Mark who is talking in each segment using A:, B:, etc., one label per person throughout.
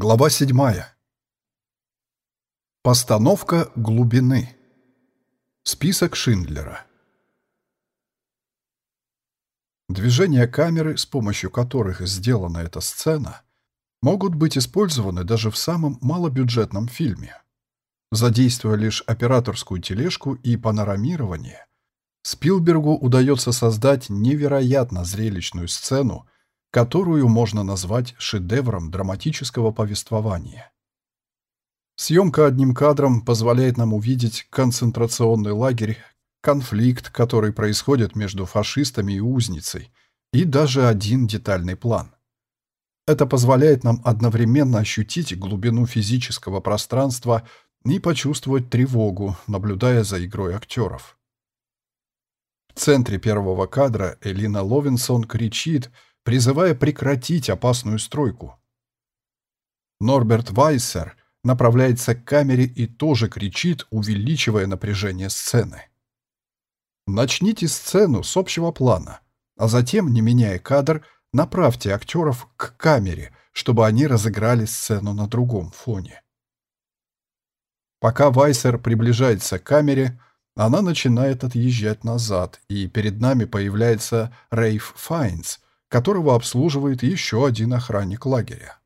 A: Глава 7. Постановка глубины. Список Шиндлера. Движения камеры, с помощью которых сделана эта сцена, могут быть использованы даже в самом малобюджетном фильме. Задействуя лишь операторскую тележку и панорамирование, Спилбергу удается создать невероятно зрелищную сцену, которую можно назвать шедевром драматического повествования. Съемка одним кадром позволяет нам увидеть концентрационный лагерь, конфликт, который происходит между фашистами и узницей, и даже один детальный план. Это позволяет нам одновременно ощутить глубину физического пространства и почувствовать тревогу, наблюдая за игрой актеров. В центре первого кадра Элина Ловинсон кричит – призывая прекратить опасную стройку. Норберт Вайсер направляется к камере и тоже кричит, увеличивая напряжение сцены. Начните сцену с общего плана, а затем, не меняя кадр, направьте актеров к камере, чтобы они разыграли сцену на другом фоне. Пока Вайсер приближается к камере, она начинает отъезжать назад, и перед нами появляется Рейф Файнс, которого обслуживает еще один охранник лагеря.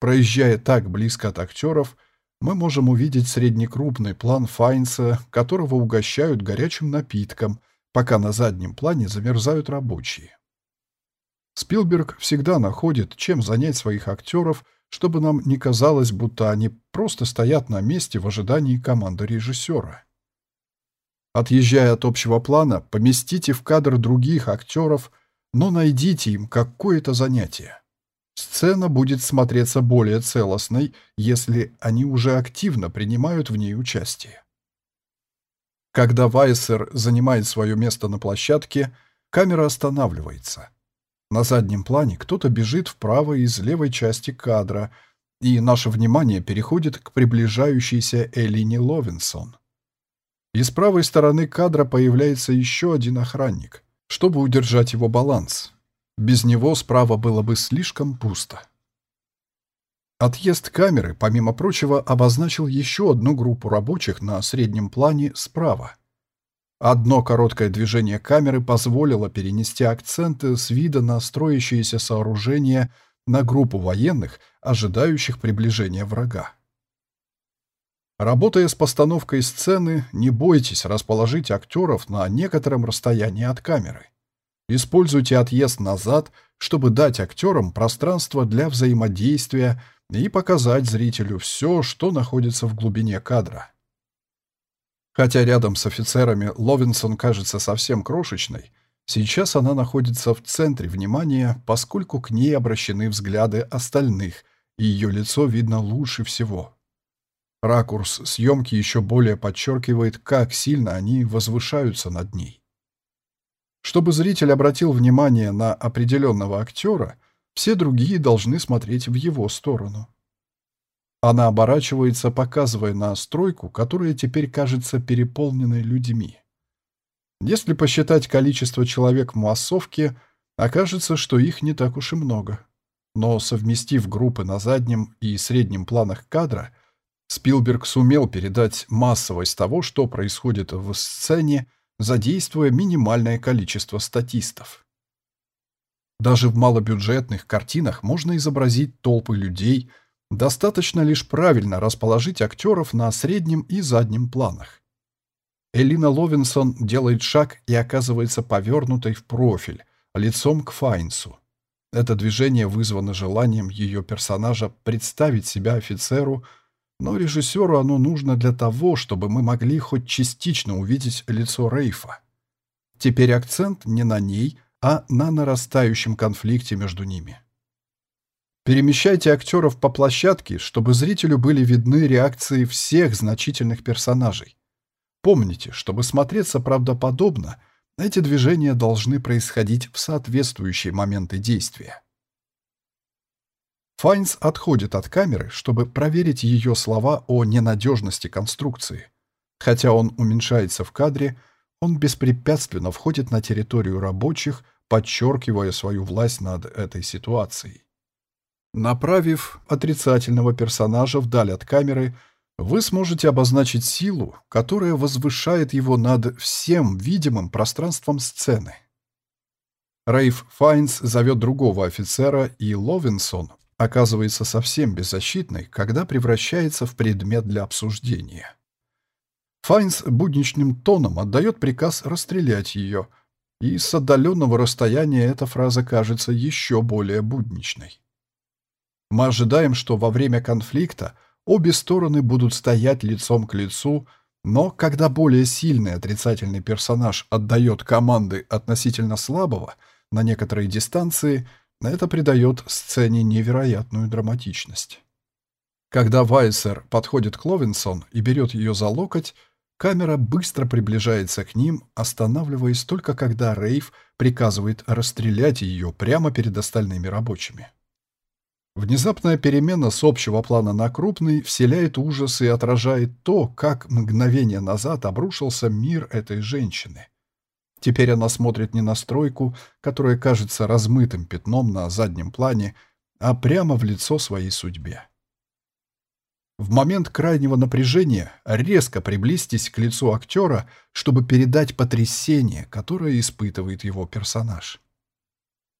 A: Проезжая так близко от актеров, мы можем увидеть среднекрупный план Файнса, которого угощают горячим напитком, пока на заднем плане замерзают рабочие. Спилберг всегда находит, чем занять своих актеров, чтобы нам не казалось, будто они просто стоят на месте в ожидании команды режиссера. Отъезжая от общего плана, поместите в кадр других актеров, но найдите им какое-то занятие. Сцена будет смотреться более целостной, если они уже активно принимают в ней участие. Когда Вайсер занимает свое место на площадке, камера останавливается. На заднем плане кто-то бежит вправо из левой части кадра, и наше внимание переходит к приближающейся Элине Ловинсон. И с правой стороны кадра появляется еще один охранник — чтобы удержать его баланс. Без него справа было бы слишком пусто. Отъезд камеры, помимо прочего, обозначил еще одну группу рабочих на среднем плане справа. Одно короткое движение камеры позволило перенести акценты с вида на строящееся сооружение на группу военных, ожидающих приближения врага. Работая с постановкой сцены, не бойтесь расположить актеров на некотором расстоянии от камеры. Используйте отъезд назад, чтобы дать актерам пространство для взаимодействия и показать зрителю все, что находится в глубине кадра. Хотя рядом с офицерами Ловинсон кажется совсем крошечной, сейчас она находится в центре внимания, поскольку к ней обращены взгляды остальных, и ее лицо видно лучше всего. Ракурс съемки еще более подчеркивает, как сильно они возвышаются над ней. Чтобы зритель обратил внимание на определенного актера, все другие должны смотреть в его сторону. Она оборачивается, показывая на стройку, которая теперь кажется переполненной людьми. Если посчитать количество человек в массовке, окажется, что их не так уж и много. Но совместив группы на заднем и среднем планах кадра, Спилберг сумел передать массовость того, что происходит в сцене, задействуя минимальное количество статистов. Даже в малобюджетных картинах можно изобразить толпы людей, достаточно лишь правильно расположить актеров на среднем и заднем планах. Элина Ловинсон делает шаг и оказывается повернутой в профиль, лицом к Файнсу. Это движение вызвано желанием ее персонажа представить себя офицеру – но режиссеру оно нужно для того, чтобы мы могли хоть частично увидеть лицо Рейфа. Теперь акцент не на ней, а на нарастающем конфликте между ними. Перемещайте актеров по площадке, чтобы зрителю были видны реакции всех значительных персонажей. Помните, чтобы смотреться правдоподобно, эти движения должны происходить в соответствующие моменты действия. Файнс отходит от камеры, чтобы проверить ее слова о ненадежности конструкции. Хотя он уменьшается в кадре, он беспрепятственно входит на территорию рабочих, подчеркивая свою власть над этой ситуацией. Направив отрицательного персонажа вдаль от камеры, вы сможете обозначить силу, которая возвышает его над всем видимым пространством сцены. Рейф Файнс зовет другого офицера, и Ловинсон оказывается совсем беззащитной, когда превращается в предмет для обсуждения. Файнс будничным тоном отдает приказ расстрелять ее, и с отдаленного расстояния эта фраза кажется еще более будничной. Мы ожидаем, что во время конфликта обе стороны будут стоять лицом к лицу, но когда более сильный отрицательный персонаж отдает команды относительно слабого на некоторой дистанции, это придает сцене невероятную драматичность. Когда Вайсер подходит к Ловинсон и берет ее за локоть, камера быстро приближается к ним, останавливаясь только когда Рейв приказывает расстрелять ее прямо перед остальными рабочими. Внезапная перемена с общего плана на крупный вселяет ужас и отражает то, как мгновение назад обрушился мир этой женщины. Теперь она смотрит не на стройку, которая кажется размытым пятном на заднем плане, а прямо в лицо своей судьбе. В момент крайнего напряжения резко приблизьтесь к лицу актера, чтобы передать потрясение, которое испытывает его персонаж.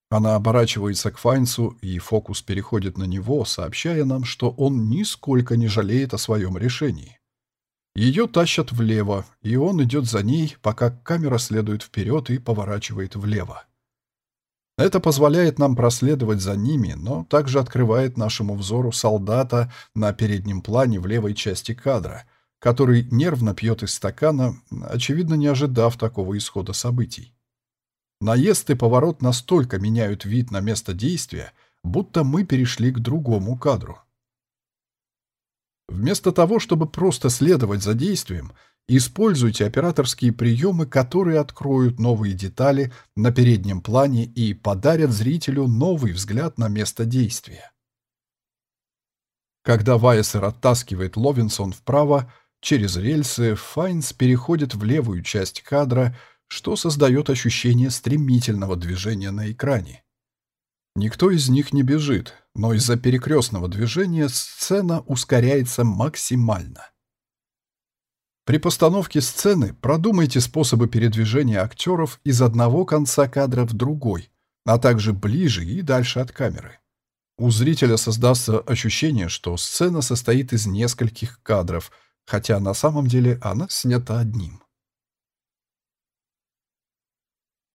A: Она оборачивается к Файнсу, и фокус переходит на него, сообщая нам, что он нисколько не жалеет о своем решении. Ее тащат влево, и он идет за ней, пока камера следует вперед и поворачивает влево. Это позволяет нам проследовать за ними, но также открывает нашему взору солдата на переднем плане в левой части кадра, который нервно пьет из стакана, очевидно, не ожидав такого исхода событий. Наезд и поворот настолько меняют вид на место действия, будто мы перешли к другому кадру. Вместо того, чтобы просто следовать за действием, используйте операторские приемы, которые откроют новые детали на переднем плане и подарят зрителю новый взгляд на место действия. Когда Вайсер оттаскивает Ловинсон вправо, через рельсы Файнс переходит в левую часть кадра, что создает ощущение стремительного движения на экране. Никто из них не бежит, но из-за перекрестного движения сцена ускоряется максимально. При постановке сцены продумайте способы передвижения актеров из одного конца кадра в другой, а также ближе и дальше от камеры. У зрителя создастся ощущение, что сцена состоит из нескольких кадров, хотя на самом деле она снята одним.